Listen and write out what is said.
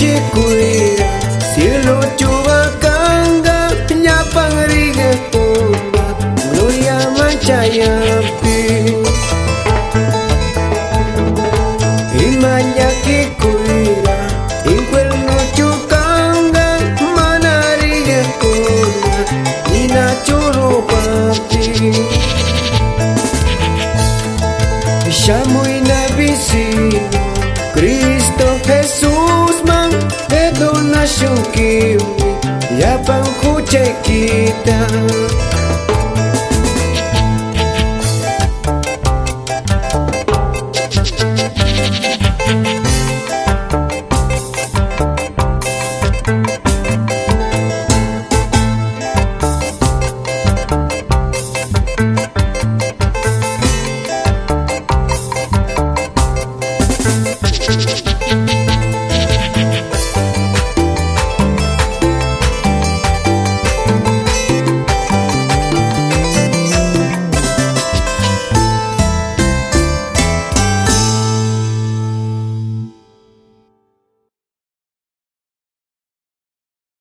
shikuira Silo chuba kanga Nyapang riga kumba Nuya machayapi Imanya kikuira Inkwel nuchu kanga Mana riga kumba Ina churu papi. Shamu inabisino Cristo Jesús man, edo na shuki, yapan kucheki.